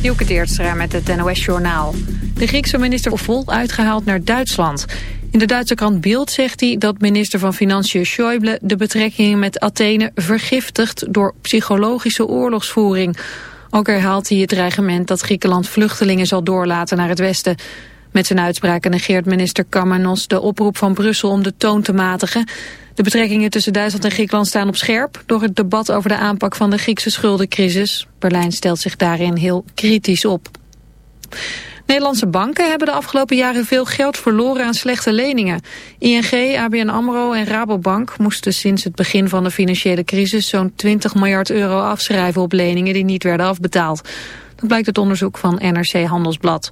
Dielke Teertstra met het NOS-journaal. De Griekse minister vol uitgehaald naar Duitsland. In de Duitse krant Bild zegt hij dat minister van Financiën Schäuble... de betrekkingen met Athene vergiftigt door psychologische oorlogsvoering. Ook herhaalt hij het dreigement dat Griekenland vluchtelingen zal doorlaten naar het westen. Met zijn uitspraken negeert minister Kamanos de oproep van Brussel om de toon te matigen. De betrekkingen tussen Duitsland en Griekenland staan op scherp... door het debat over de aanpak van de Griekse schuldencrisis. Berlijn stelt zich daarin heel kritisch op. Nederlandse banken hebben de afgelopen jaren veel geld verloren aan slechte leningen. ING, ABN AMRO en Rabobank moesten sinds het begin van de financiële crisis zo'n 20 miljard euro afschrijven op leningen die niet werden afbetaald. Dat blijkt uit onderzoek van NRC Handelsblad.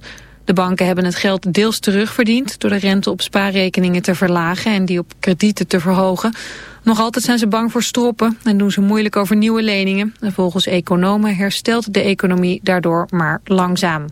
De banken hebben het geld deels terugverdiend door de rente op spaarrekeningen te verlagen en die op kredieten te verhogen. Nog altijd zijn ze bang voor stroppen en doen ze moeilijk over nieuwe leningen. En volgens economen herstelt de economie daardoor maar langzaam.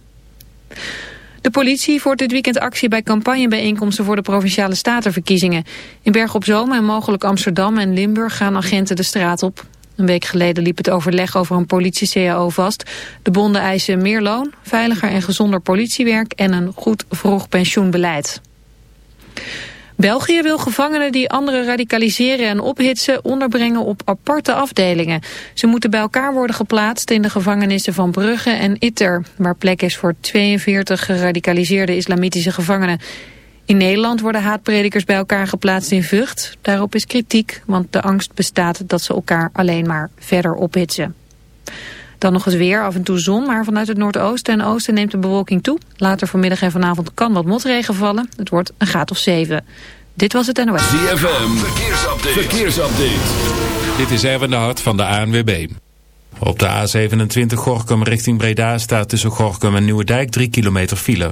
De politie voert dit weekend actie bij campagnebijeenkomsten voor de Provinciale Statenverkiezingen. In Berg op Zoom en mogelijk Amsterdam en Limburg gaan agenten de straat op. Een week geleden liep het overleg over een politie-CAO vast. De bonden eisen meer loon, veiliger en gezonder politiewerk en een goed vroeg pensioenbeleid. België wil gevangenen die anderen radicaliseren en ophitsen onderbrengen op aparte afdelingen. Ze moeten bij elkaar worden geplaatst in de gevangenissen van Brugge en Itter, waar plek is voor 42 geradicaliseerde islamitische gevangenen. In Nederland worden haatpredikers bij elkaar geplaatst in Vught. Daarop is kritiek, want de angst bestaat dat ze elkaar alleen maar verder ophitsen. Dan nog eens weer, af en toe zon, maar vanuit het noordoosten en oosten neemt de bewolking toe. Later vanmiddag en vanavond kan wat motregen vallen. Het wordt een graad of 7. Dit was het NOS. ZFM, verkeersupdate. verkeersupdate. Dit is Erwin de Hart van de ANWB. Op de A27 Gorkum richting Breda staat tussen Gorkum en Nieuwedijk 3 kilometer file.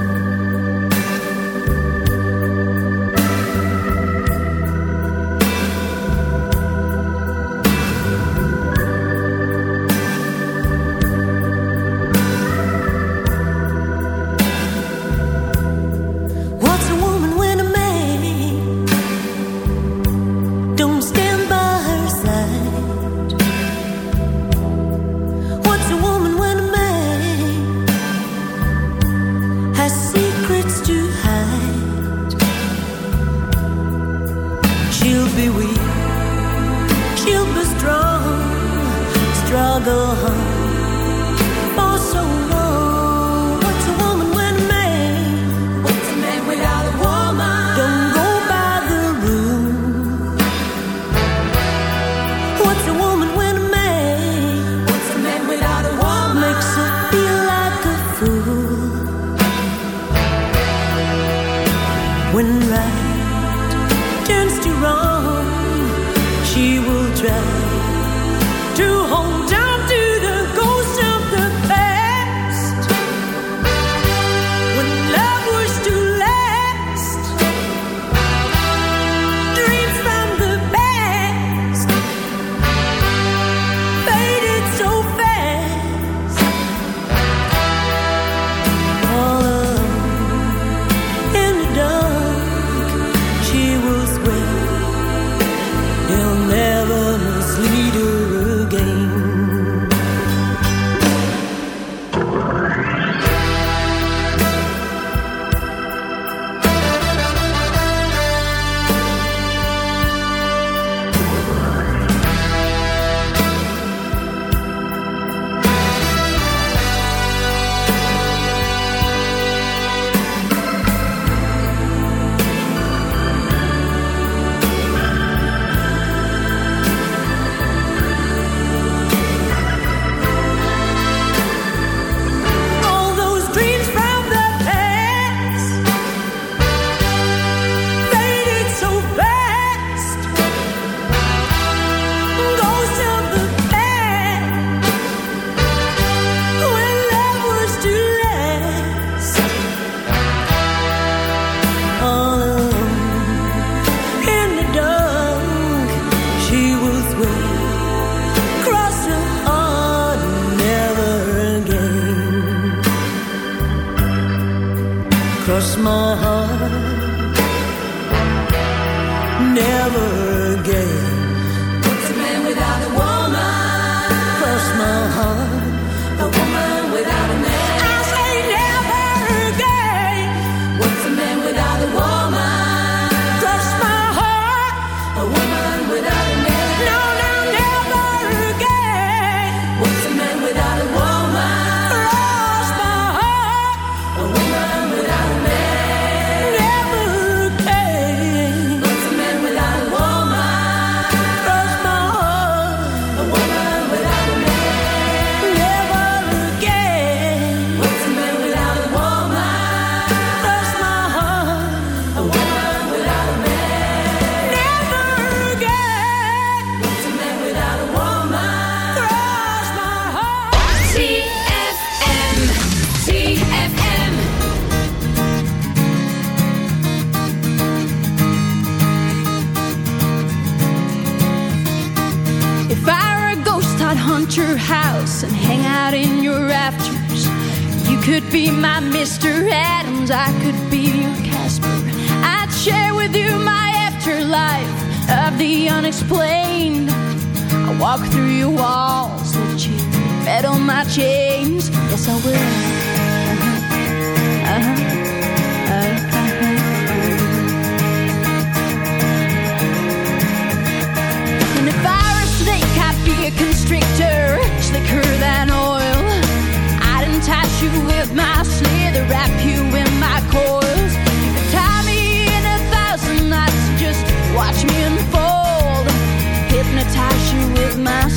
Mr. Adams, I could be your Casper. I'd share with you my afterlife of the unexplained. I walk through your walls that you fed on my chains. Yes, I will. Uh -huh. Uh -huh. be a constrictor, slicker than oil. I'd entice you with my watch me unfold. Hypnotize you with my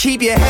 keep your head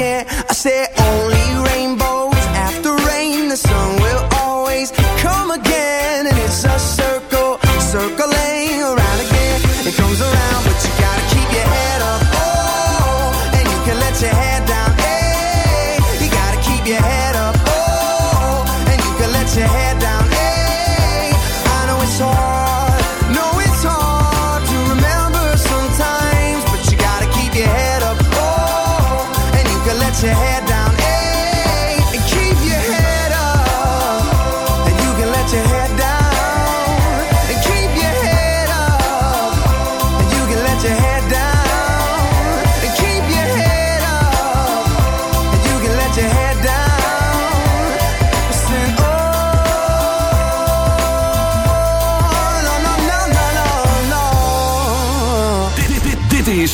again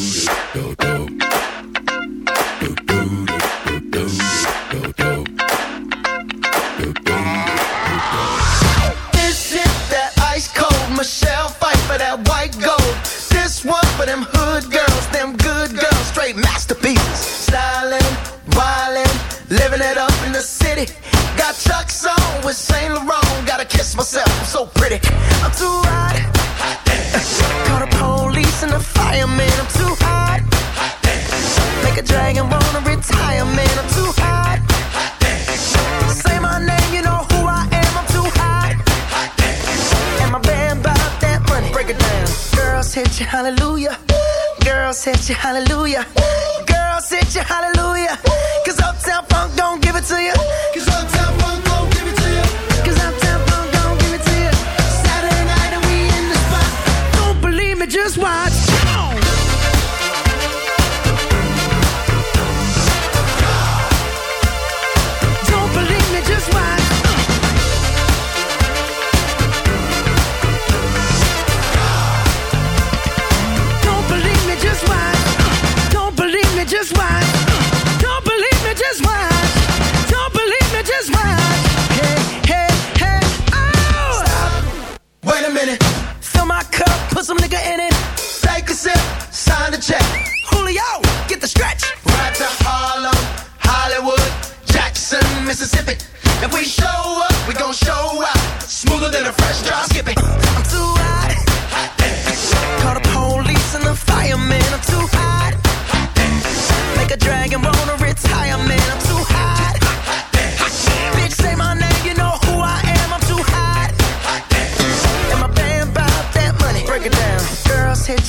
do do do.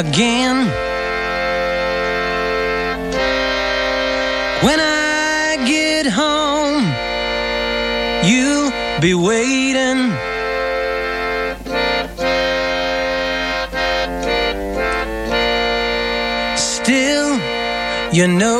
again. When I get home, you'll be waiting. Still, you know.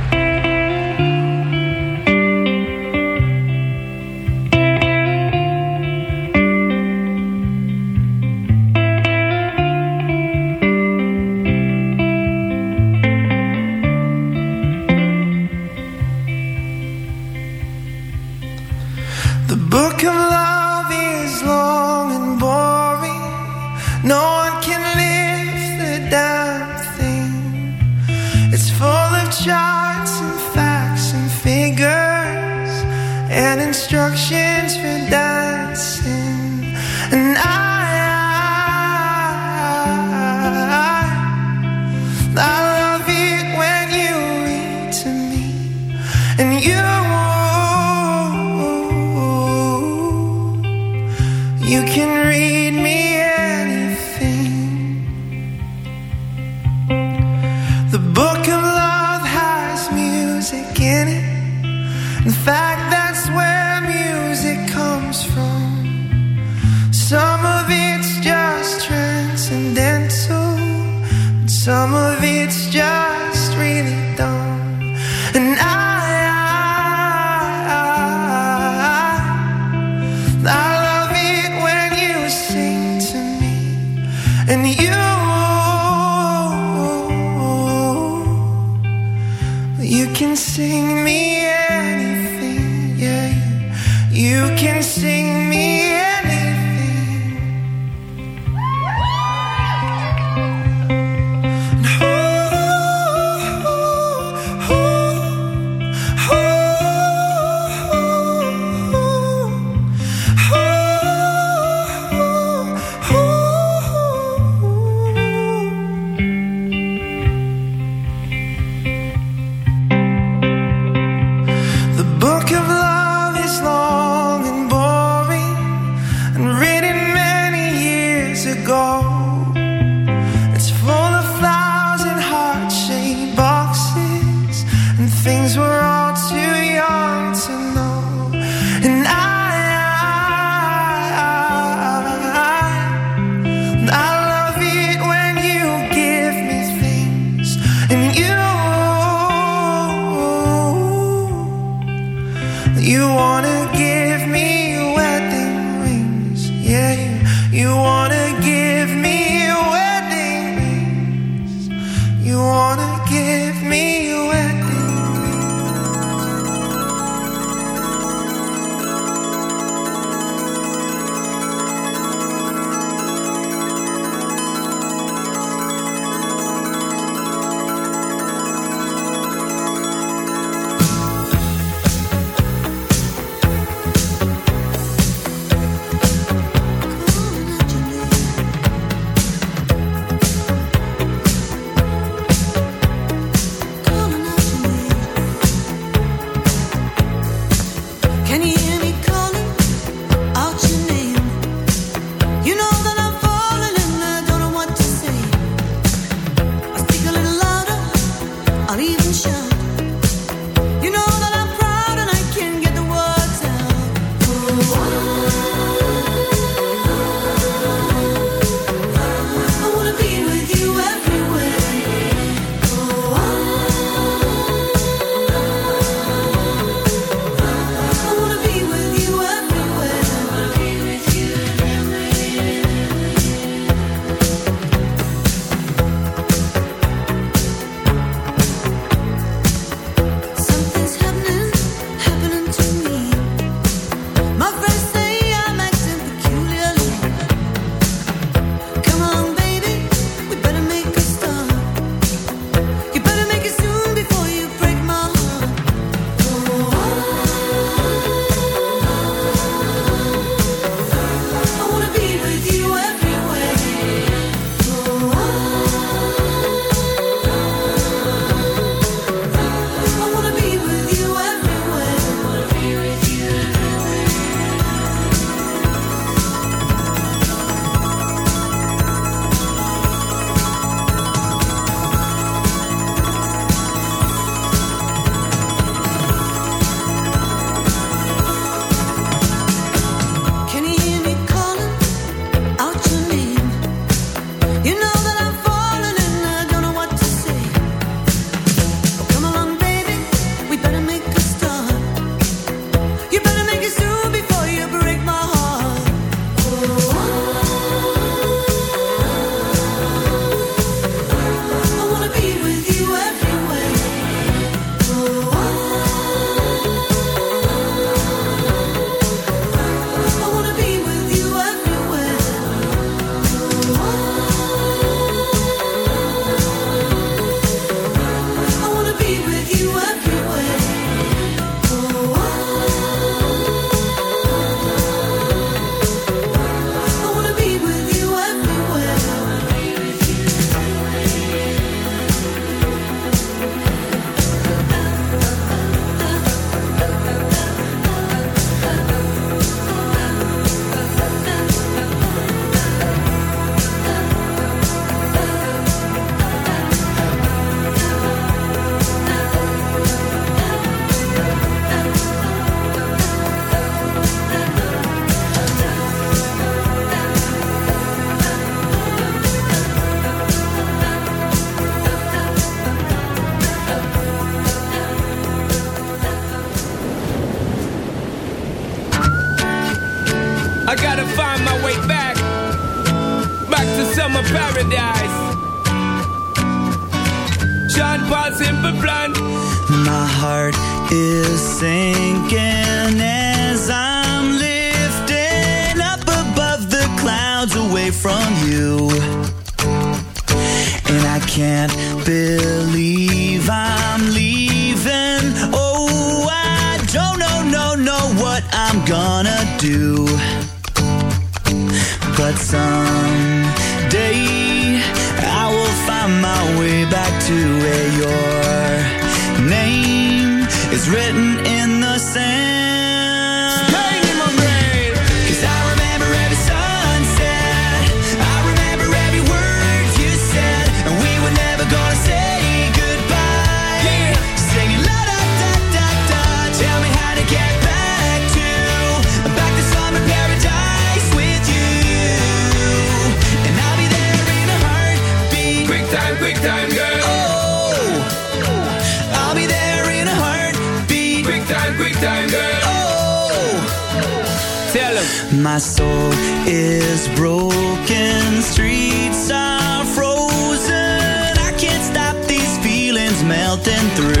Melting through.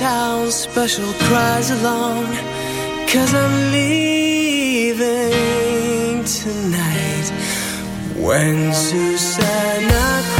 downtown special cries along. Cause I'm leaving tonight. When Susanna